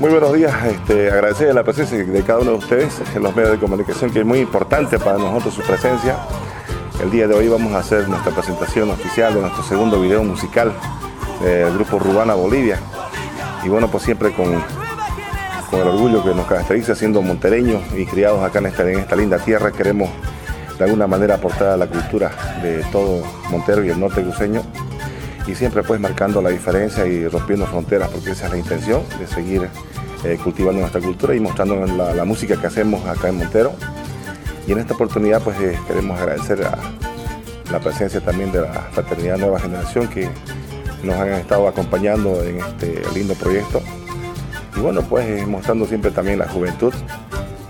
buenos días. Este, agradecer la presencia de cada uno de ustedes en los medios de comunicación, que es muy importante para nosotros su presencia. El día de hoy vamos a hacer nuestra presentación oficial de nuestro segundo video musical del grupo Rubana Bolivia. Y bueno, pues siempre con, con el orgullo que nos caracteriza siendo montereños y criados acá en esta, en esta linda tierra, queremos de alguna manera aportar a la cultura de todo Montero y el norte cruceño y siempre pues marcando la diferencia y rompiendo fronteras porque esa es la intención de seguir eh, cultivando nuestra cultura y mostrando la, música que hacemos acá en Montero. Y en esta oportunidad pues eh, queremos agradecer a la presencia también de la fraternidad Nueva Generación que nos han estado acompañando en este lindo proyecto. Y bueno pues eh, mostrando siempre también la juventud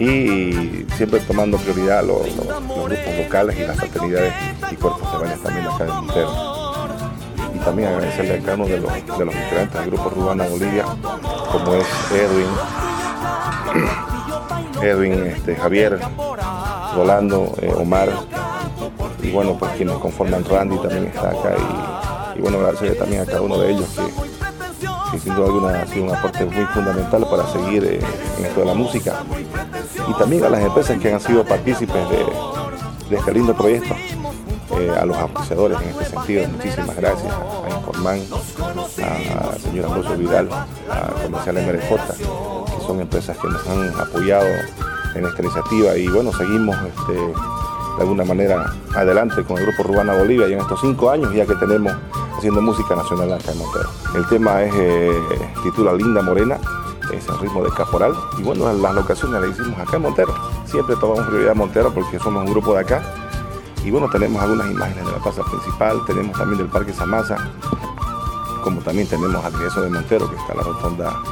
y siempre tomando prioridad los, los, grupos locales y las fraternidades y cuerpos de bailes también acá en Montero también agradecerle a cada uno de los, de los integrantes del grupo Rubana Bolivia, como es Edwin, Edwin, este, Javier, Rolando, eh, Omar, y bueno, pues quienes conforman Randy también está acá, y, bueno, agradecerle también a cada uno de ellos que, que sin duda alguna ha un aporte muy fundamental para seguir eh, en esto de la música, y también a las empresas que han sido partícipes de, de este lindo proyecto. Eh, a los apreciadores en este sentido. Muchísimas gracias a Informan, a, a señor Ambrosio Vidal, a Comercial MRJ, que son empresas que nos han apoyado en esta iniciativa y bueno, seguimos este, de alguna manera adelante con el Grupo Rubana Bolivia y en estos cinco años ya que tenemos haciendo música nacional acá en Montero. El tema es, eh, titula Linda Morena, es el ritmo de Caporal y bueno, las locaciones las hicimos acá en Montero. Siempre tomamos prioridad a Montero porque somos un grupo de acá y bueno, tenemos algunas imágenes de la plaza principal, tenemos también del Parque Samasa, como también tenemos al regreso de Montero, que está la rotonda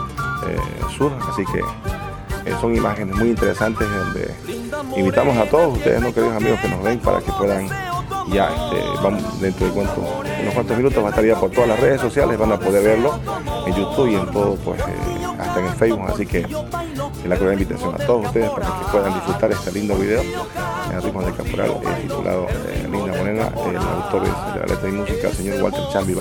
eh, sur. Así que eh, son imágenes muy interesantes donde invitamos a todos ustedes, no queridos amigos, que nos ven para que puedan ya, este, dentro de cuanto, unos cuantos minutos va a estar ya por todas las redes sociales, van a poder verlo en YouTube y en todo, pues eh, hasta en el Facebook. Así que la cordial invitación a todos ustedes para que puedan disfrutar este lindo video en ritmo de Caporal, eh, titulado eh, Linda Morena, el autor de la letra y música, señor Walter Chambi